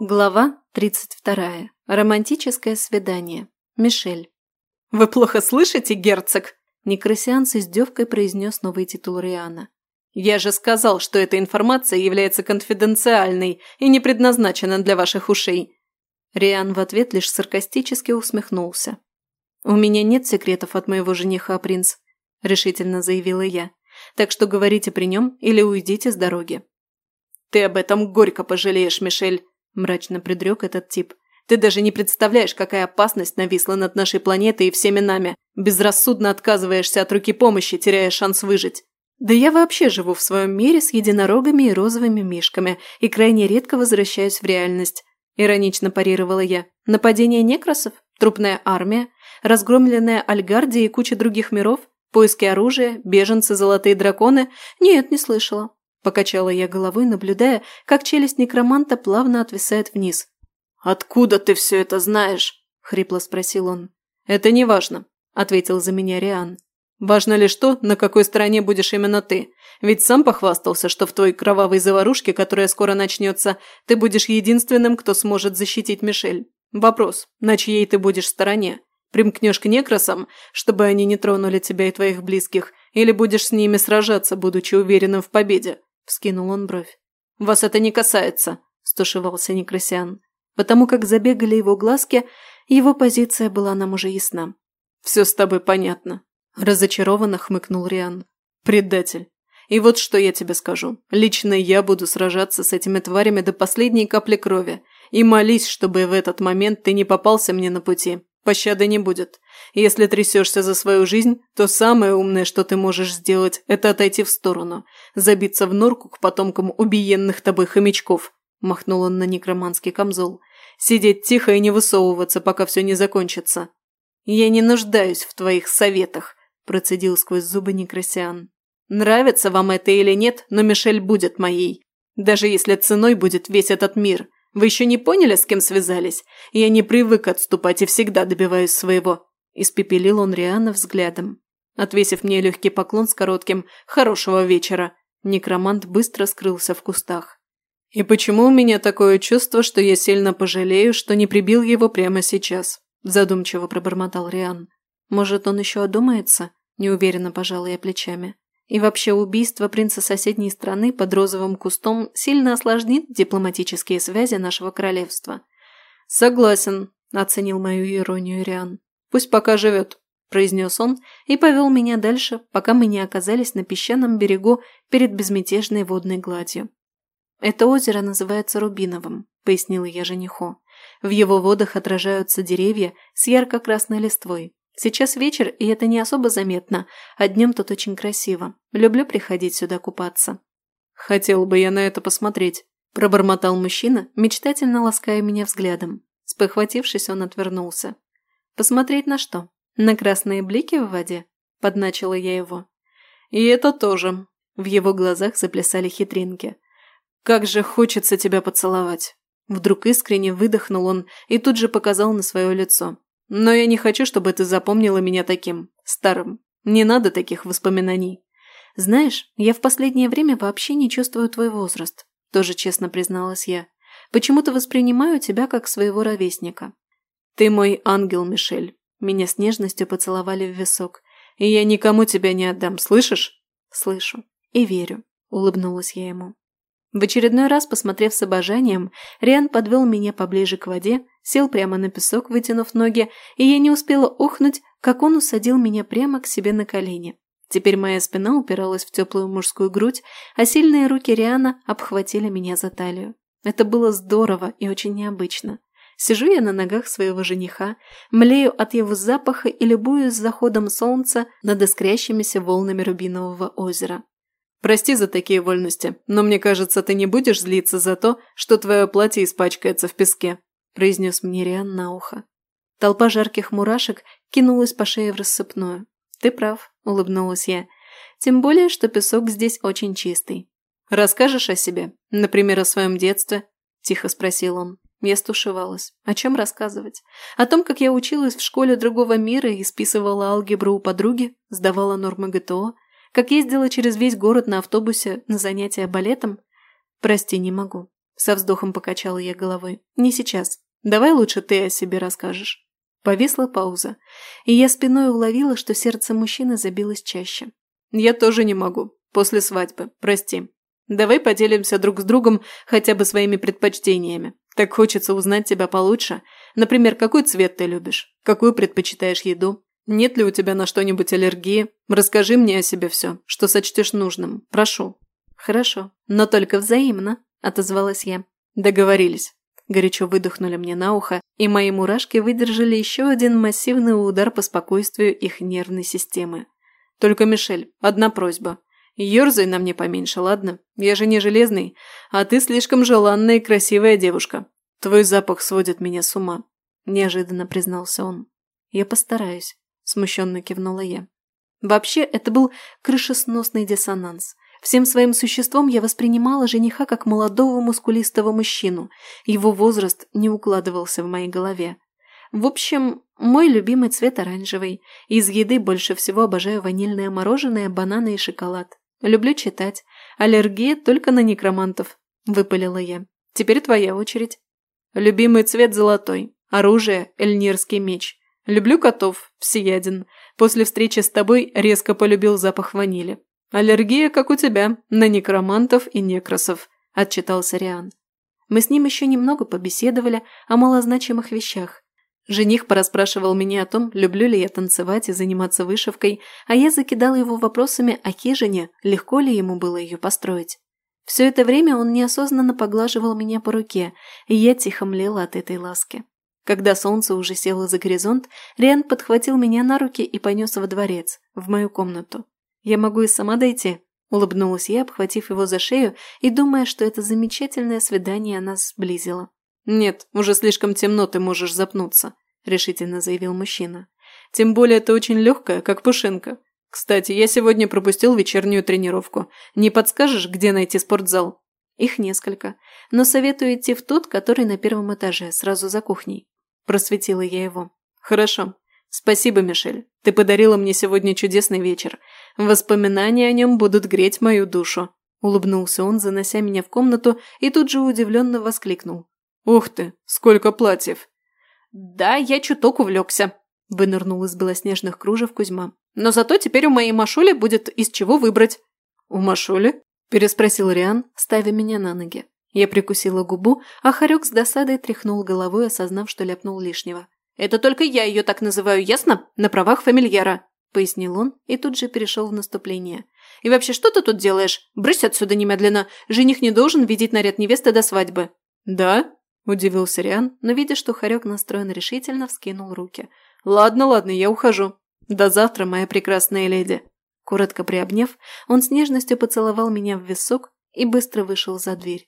Глава 32. Романтическое свидание. Мишель. «Вы плохо слышите, герцог?» Некрасиан с издевкой произнес новый титул Риана. «Я же сказал, что эта информация является конфиденциальной и не предназначена для ваших ушей». Риан в ответ лишь саркастически усмехнулся. «У меня нет секретов от моего жениха, принц», – решительно заявила я. «Так что говорите при нем или уйдите с дороги». «Ты об этом горько пожалеешь, Мишель», – мрачно предрек этот тип. «Ты даже не представляешь, какая опасность нависла над нашей планетой и всеми нами. Безрассудно отказываешься от руки помощи, теряя шанс выжить». «Да я вообще живу в своем мире с единорогами и розовыми мишками и крайне редко возвращаюсь в реальность», – иронично парировала я. «Нападение некросов? Трупная армия? Разгромленная Альгардия и куча других миров? Поиски оружия? Беженцы, золотые драконы? Нет, не слышала. Покачала я головой, наблюдая, как челюсть некроманта плавно отвисает вниз. «Откуда ты все это знаешь?» – хрипло спросил он. «Это не важно», – ответил за меня Риан. «Важно лишь то, на какой стороне будешь именно ты. Ведь сам похвастался, что в той кровавой заварушке, которая скоро начнется, ты будешь единственным, кто сможет защитить Мишель. Вопрос, на чьей ты будешь стороне? Примкнешь к некросам, чтобы они не тронули тебя и твоих близких, или будешь с ними сражаться, будучи уверенным в победе?» – вскинул он бровь. «Вас это не касается», – стушевался Некрасиан. Потому как забегали его глазки, его позиция была нам уже ясна. «Все с тобой понятно», – разочарованно хмыкнул Риан. «Предатель. И вот что я тебе скажу. Лично я буду сражаться с этими тварями до последней капли крови. И молись, чтобы в этот момент ты не попался мне на пути. Пощады не будет. Если трясешься за свою жизнь, то самое умное, что ты можешь сделать, это отойти в сторону, забиться в норку к потомкам убиенных тобой хомячков», – махнул он на некроманский камзол. «Сидеть тихо и не высовываться, пока все не закончится». «Я не нуждаюсь в твоих советах», – процедил сквозь зубы Некрасиан. «Нравится вам это или нет, но Мишель будет моей. Даже если ценой будет весь этот мир. Вы еще не поняли, с кем связались? Я не привык отступать и всегда добиваюсь своего». Испепелил он Риана взглядом. Отвесив мне легкий поклон с коротким «хорошего вечера», некромант быстро скрылся в кустах. «И почему у меня такое чувство, что я сильно пожалею, что не прибил его прямо сейчас?» Задумчиво пробормотал Риан. «Может, он еще одумается?» Неуверенно пожал я плечами. И вообще убийство принца соседней страны под розовым кустом сильно осложнит дипломатические связи нашего королевства. «Согласен», – оценил мою иронию Риан. «Пусть пока живет», – произнес он и повел меня дальше, пока мы не оказались на песчаном берегу перед безмятежной водной гладью. «Это озеро называется Рубиновым», – пояснила я жениху. «В его водах отражаются деревья с ярко-красной листвой, Сейчас вечер, и это не особо заметно, а днем тут очень красиво. Люблю приходить сюда купаться». «Хотел бы я на это посмотреть», – пробормотал мужчина, мечтательно лаская меня взглядом. Спохватившись, он отвернулся. «Посмотреть на что? На красные блики в воде?» – подначила я его. «И это тоже». В его глазах заплясали хитринки. «Как же хочется тебя поцеловать!» Вдруг искренне выдохнул он и тут же показал на свое лицо. Но я не хочу, чтобы ты запомнила меня таким, старым. Не надо таких воспоминаний. Знаешь, я в последнее время вообще не чувствую твой возраст, тоже честно призналась я. Почему-то воспринимаю тебя как своего ровесника. Ты мой ангел, Мишель. Меня с нежностью поцеловали в висок. И я никому тебя не отдам, слышишь? Слышу. И верю, улыбнулась я ему. В очередной раз, посмотрев с обожанием, Риан подвел меня поближе к воде, сел прямо на песок, вытянув ноги, и я не успела охнуть, как он усадил меня прямо к себе на колени. Теперь моя спина упиралась в теплую мужскую грудь, а сильные руки Риана обхватили меня за талию. Это было здорово и очень необычно. Сижу я на ногах своего жениха, млею от его запаха и любуюсь заходом солнца над искрящимися волнами рубинового озера. Прости за такие вольности, но мне кажется, ты не будешь злиться за то, что твое платье испачкается в песке», – произнес мне Риан на ухо. Толпа жарких мурашек кинулась по шее в рассыпную. «Ты прав», – улыбнулась я. «Тем более, что песок здесь очень чистый». «Расскажешь о себе? Например, о своем детстве?» – тихо спросил он. Я стушевалась. О чем рассказывать? О том, как я училась в школе другого мира и списывала алгебру у подруги, сдавала нормы ГТО, как ездила через весь город на автобусе на занятия балетом? Прости, не могу. Со вздохом покачала я головой. «Не сейчас. Давай лучше ты о себе расскажешь». Повисла пауза, и я спиной уловила, что сердце мужчины забилось чаще. «Я тоже не могу. После свадьбы. Прости. Давай поделимся друг с другом хотя бы своими предпочтениями. Так хочется узнать тебя получше. Например, какой цвет ты любишь? Какую предпочитаешь еду? Нет ли у тебя на что-нибудь аллергии? Расскажи мне о себе все, что сочтешь нужным. Прошу». «Хорошо, но только взаимно», – отозвалась я. «Договорились». Горячо выдохнули мне на ухо, и мои мурашки выдержали еще один массивный удар по спокойствию их нервной системы. «Только, Мишель, одна просьба. Ёрзай на мне поменьше, ладно? Я же не железный, а ты слишком желанная и красивая девушка. Твой запах сводит меня с ума», – неожиданно признался он. «Я постараюсь», – смущенно кивнула я. Вообще, это был крышесносный диссонанс. Всем своим существом я воспринимала жениха как молодого мускулистого мужчину. Его возраст не укладывался в моей голове. В общем, мой любимый цвет оранжевый. Из еды больше всего обожаю ванильное мороженое, бананы и шоколад. Люблю читать. Аллергия только на некромантов. Выпалила я. Теперь твоя очередь. Любимый цвет золотой. Оружие – эльнирский меч. Люблю котов, всеяден. После встречи с тобой резко полюбил запах ванили. «Аллергия, как у тебя, на некромантов и некросов», – отчитался Риан. Мы с ним еще немного побеседовали о малозначимых вещах. Жених порасспрашивал меня о том, люблю ли я танцевать и заниматься вышивкой, а я закидала его вопросами о хижине, легко ли ему было ее построить. Все это время он неосознанно поглаживал меня по руке, и я тихо млела от этой ласки. Когда солнце уже село за горизонт, Риан подхватил меня на руки и понес во дворец, в мою комнату. «Я могу и сама дойти», – улыбнулась я, обхватив его за шею и думая, что это замечательное свидание нас сблизило. «Нет, уже слишком темно, ты можешь запнуться», – решительно заявил мужчина. «Тем более это очень легкая, как пушинка. Кстати, я сегодня пропустил вечернюю тренировку. Не подскажешь, где найти спортзал?» «Их несколько, но советую идти в тот, который на первом этаже, сразу за кухней», – просветила я его. «Хорошо. Спасибо, Мишель. Ты подарила мне сегодня чудесный вечер. Воспоминания о нем будут греть мою душу», – улыбнулся он, занося меня в комнату, и тут же удивленно воскликнул. «Ух ты, сколько платьев!» «Да, я чуток увлекся», – вынырнул из белоснежных кружев Кузьма. «Но зато теперь у моей Машули будет из чего выбрать». «У Машули?» – переспросил Риан, ставя меня на ноги. Я прикусила губу, а Харек с досадой тряхнул головой, осознав, что ляпнул лишнего. «Это только я ее так называю, ясно? На правах фамильяра пояснил он и тут же перешел в наступление. «И вообще, что ты тут делаешь? Брысь отсюда немедленно! Жених не должен видеть наряд невесты до свадьбы!» «Да?» – удивился Риан, но, видя, что Харек настроен решительно, вскинул руки. «Ладно, ладно, я ухожу. До завтра, моя прекрасная леди!» Коротко приобняв, он с нежностью поцеловал меня в висок и быстро вышел за дверь.